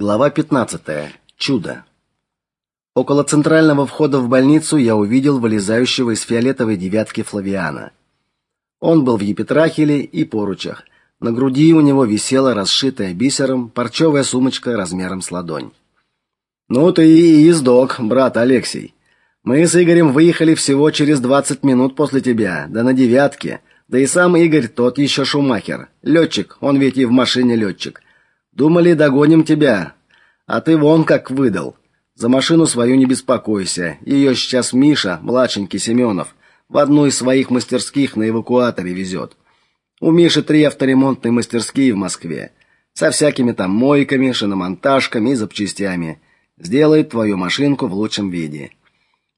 Глава 15. Чудо. Около центрального входа в больницу я увидел вылезающего из фиолетовой девятки Флавиана. Он был в епитрахиле и поручах. На груди у него висела расшитая бисером парчевая сумочка размером с ладонь. Ну ты и издок, брат Алексей. Мы с Игорем выехали всего через 20 минут после тебя, да на девятке. Да и сам Игорь тот еще шумахер. Летчик, он ведь и в машине летчик. Думали, догоним тебя, а ты вон как выдал. За машину свою не беспокойся. Ее сейчас Миша, младшенький Семенов, в одну из своих мастерских на эвакуаторе везет. У Миши три авторемонтные мастерские в Москве, со всякими там мойками, шиномонтажками и запчастями. Сделает твою машинку в лучшем виде.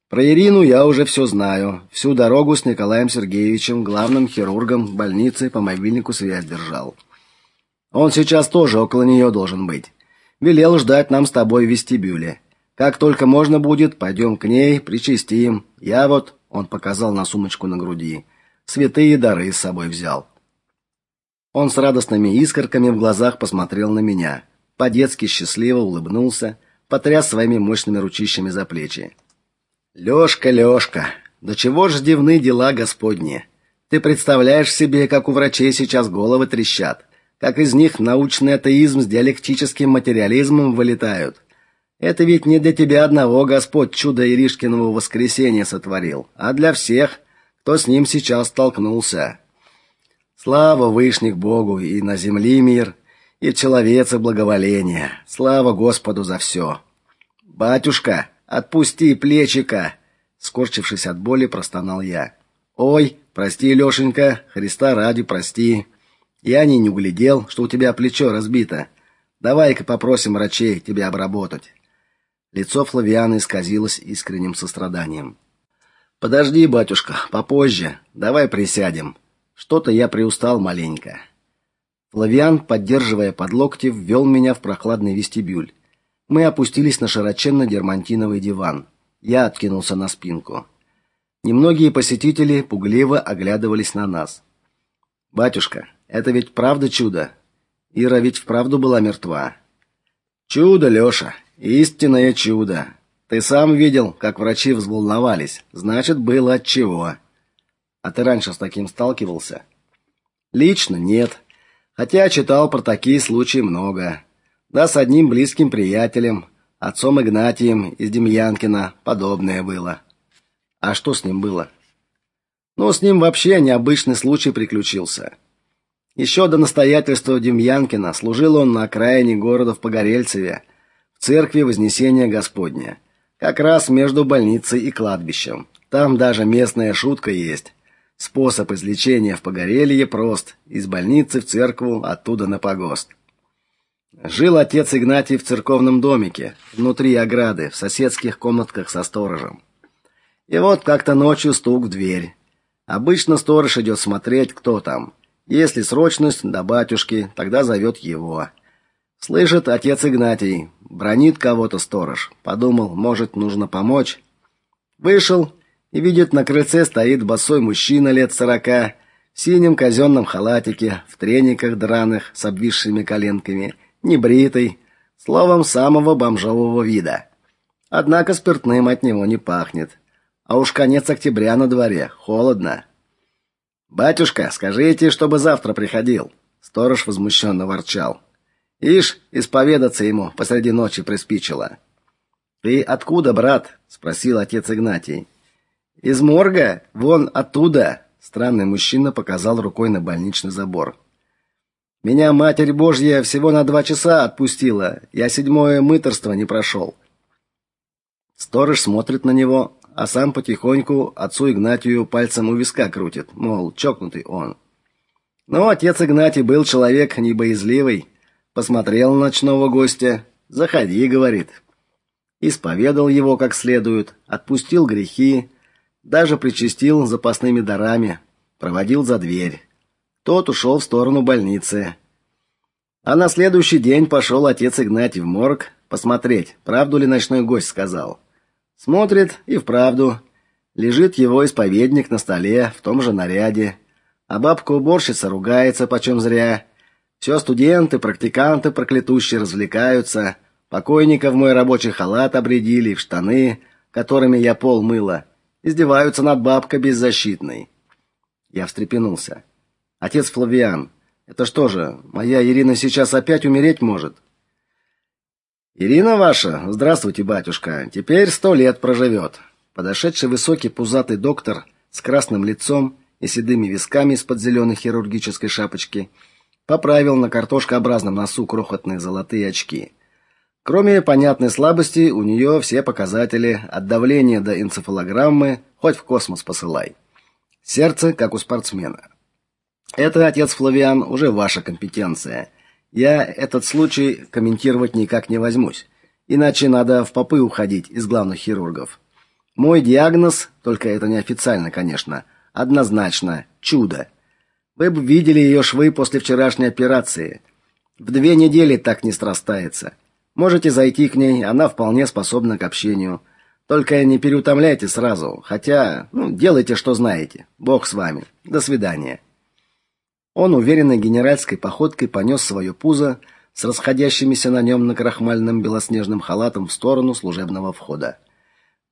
Про Ирину я уже все знаю. Всю дорогу с Николаем Сергеевичем, главным хирургом больницы, по мобильнику связь держал. Он сейчас тоже около нее должен быть. Велел ждать нам с тобой в вестибюле. Как только можно будет, пойдем к ней, причастим. Я вот, он показал на сумочку на груди, святые дары с собой взял. Он с радостными искорками в глазах посмотрел на меня, по-детски счастливо улыбнулся, потряс своими мощными ручищами за плечи. Лёшка, Лёшка, до чего ж дивны дела Господни. Ты представляешь себе, как у врачей сейчас головы трещат как из них научный атеизм с диалектическим материализмом вылетают. Это ведь не для тебя одного Господь чудо Иришкиного воскресения сотворил, а для всех, кто с ним сейчас столкнулся. Слава вышних Богу и на земле мир, и в человеце благоволение. Слава Господу за все. Батюшка, отпусти плечика, скорчившись от боли, простонал я. Ой, прости, Лёшенька, Христа ради, прости. Я не углядел, что у тебя плечо разбито. Давай-ка попросим врачей тебя обработать. Лицо Флавиана исказилось искренним состраданием. Подожди, батюшка, попозже. Давай присядем. Что-то я приустал маленько. Флавиан, поддерживая под локти, ввел меня в прохладный вестибюль. Мы опустились на широченный дермантиновый диван. Я откинулся на спинку. Немногие посетители пугливо оглядывались на нас. Батюшка, это ведь правда чудо. Ира ведь вправду была мертва. Чудо, Лёша, истинное чудо. Ты сам видел, как врачи взволновались. Значит, было от чего. А ты раньше с таким сталкивался? Лично нет. Хотя читал про такие случаи много. Да с одним близким приятелем, отцом Игнатием из Демьянкина, подобное было. А что с ним было? Ну, с ним вообще необычный случай приключился. Еще до настоятельства Демьянкина служил он на окраине города в Погорельцеве, в церкви Вознесения Господня, как раз между больницей и кладбищем. Там даже местная шутка есть. Способ излечения в Погорелье прост: из больницы в церкву, оттуда на погост. Жил отец Игнатий в церковном домике, внутри ограды, в соседских комнатках со сторожем. И вот как-то ночью стук в дверь. Обычно сторож идет смотреть, кто там. Если срочность до батюшки, тогда зовет его. Слышит отец Игнатий, бронит кого-то сторож. Подумал, может, нужно помочь. Вышел и видит, на крыльце стоит босой мужчина лет сорока, в синем казенном халатике, в трениках драных с обвисшими коленками, небритый, словом, самого бомжового вида. Однако спиртным от него не пахнет. А уж конец октября на дворе, холодно. Батюшка, скажите, чтобы завтра приходил. Сторож возмущенно ворчал. Ишь, исповедаться ему посреди ночи приспичило. Ты откуда, брат? спросил отец Игнатий. Из морга, вон оттуда. Странный мужчина показал рукой на больничный забор. Меня Матерь Божья всего на два часа отпустила. Я седьмое мытарство не прошел. Сторож смотрит на него, а сам потихоньку отцу Игнатию пальцем у виска крутит, мол, чокнутый он. Но отец Игнатий был человек небоязливый, посмотрел на ночного гостя, "Заходи", говорит. Исповедал его как следует, отпустил грехи, даже причастил запасными дарами, проводил за дверь. Тот ушел в сторону больницы. А на следующий день пошел отец Игнатий в морг посмотреть, правду ли ночной гость сказал. Смотрит и вправду лежит его исповедник на столе в том же наряде, а бабка-уборщица ругается почем зря. Все студенты, практиканты проклятущие развлекаются, Покойника в мой рабочий халат обрядили, в штаны, которыми я пол мыла. Издеваются над бабкой беззащитной. Я встрепенулся. Отец Флавиан, это что же, моя Ирина сейчас опять умереть может? Ирина ваша, здравствуйте, батюшка. Теперь сто лет проживет. Подошедший высокий пузатый доктор с красным лицом и седыми висками из-под зеленой хирургической шапочки поправил на картошкообразном носу крохотные золотые очки. Кроме понятной слабости, у нее все показатели от давления до энцефалограммы хоть в космос посылай. Сердце как у спортсмена. Это, отец Флавиан, уже ваша компетенция. Я этот случай комментировать никак не возьмусь, иначе надо в попы уходить из главных хирургов. Мой диагноз, только это неофициально, конечно, однозначно чудо. Вы бы видели ее швы после вчерашней операции. В две недели так не срастается. Можете зайти к ней, она вполне способна к общению. Только не переутомляйте сразу, хотя, ну, делайте, что знаете. Бог с вами. До свидания. Он уверенной генеральской походкой понес свое пузо с расходящимися на нем накрахмальным белоснежным халатом в сторону служебного входа.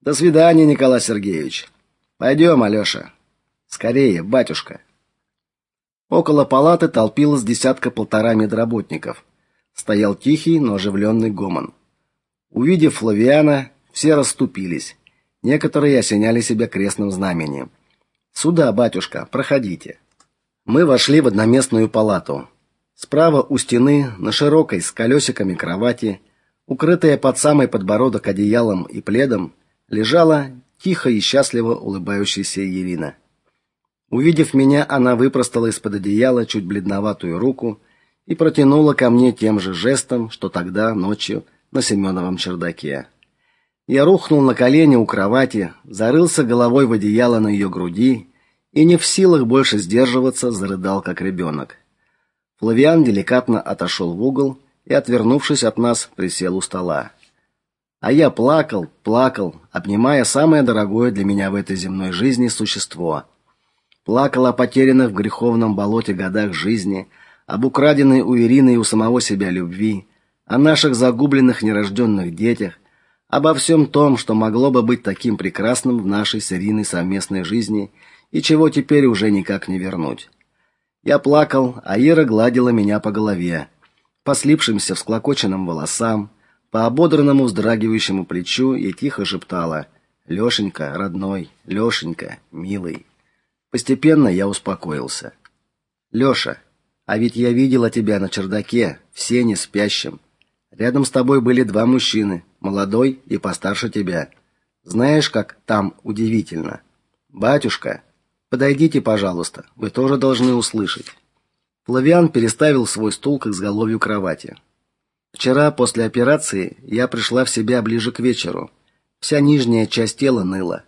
До свидания, Николай Сергеевич. Пойдем, Алёша. Скорее, батюшка. Около палаты толпилось десятка-полтора медработников. Стоял тихий, но оживленный гомон. Увидев Флавиана, все расступились. Некоторые осеняли себя крестным знамением. "Сюда, батюшка, проходите". Мы вошли в одноместную палату. Справа у стены, на широкой с колесиками кровати, укрытая под самый подбородок одеялом и пледом, лежала тихо и счастливо улыбающаяся Ирина. Увидев меня, она выпростала из-под одеяла чуть бледноватую руку и протянула ко мне тем же жестом, что тогда ночью на Семеновом чердаке. Я рухнул на колени у кровати, зарылся головой в одеяло на ее груди и не в силах больше сдерживаться, зарыдал как ребенок. Флавиан деликатно отошел в угол и, отвернувшись от нас, присел у стола. А я плакал, плакал, обнимая самое дорогое для меня в этой земной жизни существо. Плакал о потерянных в греховном болоте годах жизни, об украденной у Ирины и у самого себя любви, о наших загубленных нерожденных детях, обо всем том, что могло бы быть таким прекрасным в нашей с Ириной совместной жизни и чего теперь уже никак не вернуть. Я плакал, а Ира гладила меня по голове, по слипшимся всклокоченным волосам, по ободранному вздрагивающему плечу и тихо шептала: "Лёшенька, родной, Лёшенька, милый". Постепенно я успокоился. Лёша, а ведь я видела тебя на чердаке, в сене спящим. Рядом с тобой были два мужчины, молодой и постарше тебя. Знаешь, как там удивительно. Батюшка, Подойдите, пожалуйста. Вы тоже должны услышать. Флавиан переставил свой стул к изголовью кровати. Вчера после операции я пришла в себя ближе к вечеру. Вся нижняя часть тела ныла.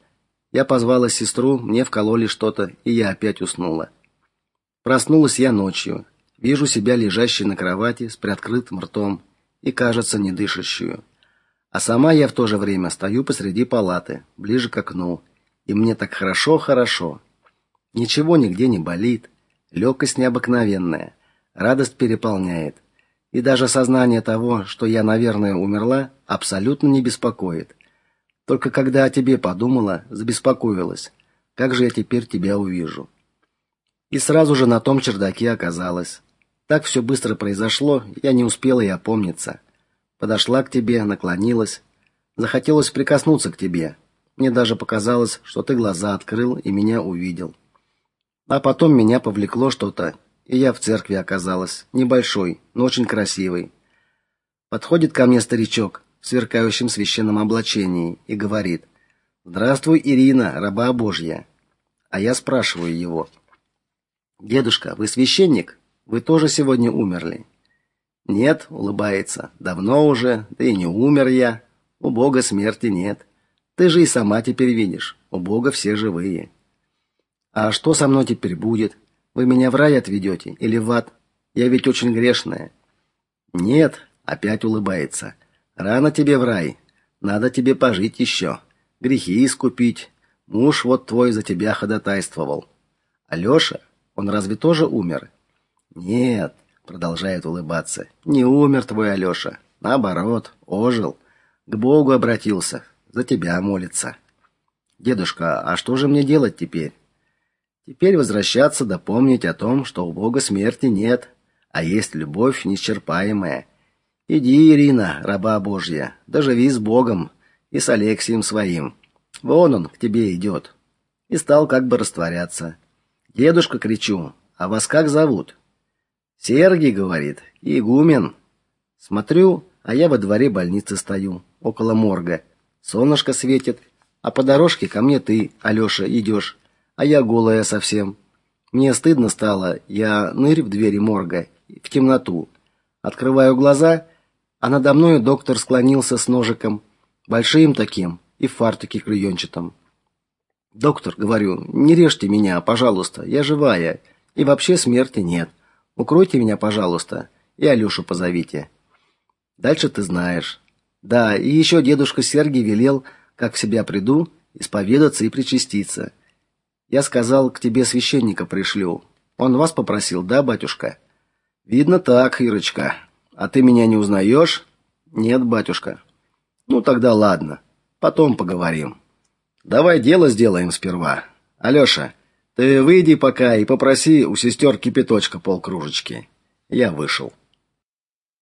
Я позвала сестру, мне вкололи что-то, и я опять уснула. Проснулась я ночью. Вижу себя лежащей на кровати с приоткрытым ртом и, кажется, не дышащую. А сама я в то же время стою посреди палаты, ближе к окну, и мне так хорошо-хорошо. Ничего нигде не болит, легкость необыкновенная, радость переполняет. И даже сознание того, что я, наверное, умерла, абсолютно не беспокоит. Только когда о тебе подумала, забеспокоилась. Как же я теперь тебя увижу? И сразу же на том чердаке оказалась. Так все быстро произошло, я не успела и опомниться. Подошла к тебе, наклонилась, захотелось прикоснуться к тебе. Мне даже показалось, что ты глаза открыл и меня увидел. А потом меня повлекло что-то, и я в церкви оказалась, небольшой, но очень красивой. Подходит ко мне старичок в сверкающем священном облачении и говорит: "Здравствуй, Ирина, раба Божья". А я спрашиваю его: "Дедушка, вы священник? Вы тоже сегодня умерли?" "Нет", улыбается. "Давно уже, да и не умер я. У Бога смерти нет. Ты же и сама теперь видишь, у Бога все живые". А что со мной теперь будет? Вы меня в рай отведете или в ад? Я ведь очень грешная. Нет, опять улыбается. Рано тебе в рай. Надо тебе пожить еще, грехи искупить. Муж вот твой за тебя ходатайствовал. Алёша, он разве тоже умер? Нет, продолжает улыбаться. Не умер твой Алёша. Наоборот, ожил, к Богу обратился, за тебя молится. Дедушка, а что же мне делать теперь? Теперь возвращаться да помнить о том, что у Бога смерти нет, а есть любовь неисчерпаемая. Иди, Ирина, раба Божья, доживи с Богом и с Алексием своим. Вон он к тебе идет. И стал как бы растворяться. Дедушка кричу: "А вас как зовут?" Сергий говорит: "Игумен". Смотрю, а я во дворе больницы стою, около морга. Солнышко светит, а по дорожке ко мне ты, Алёша, идешь, а я голая совсем. Мне стыдно стало. Я нырь в двери морга в темноту. Открываю глаза, а надо мной доктор склонился с ножиком, большим таким, и в фартуке клеенчатом. Доктор, говорю, не режьте меня, пожалуйста, я живая, и вообще смерти нет. Укройте меня, пожалуйста, и Алёшу позовите. Дальше ты знаешь. Да, и еще дедушка Сергий велел, как в себя приду, исповедаться и причаститься. Я сказал, к тебе священника пришлю. Он вас попросил, да, батюшка? Видно так, Ирочка. А ты меня не узнаешь? Нет, батюшка. Ну тогда ладно. Потом поговорим. Давай дело сделаем сперва. Алёша, ты выйди пока и попроси у сестер кипяточка полкружечки. Я вышел.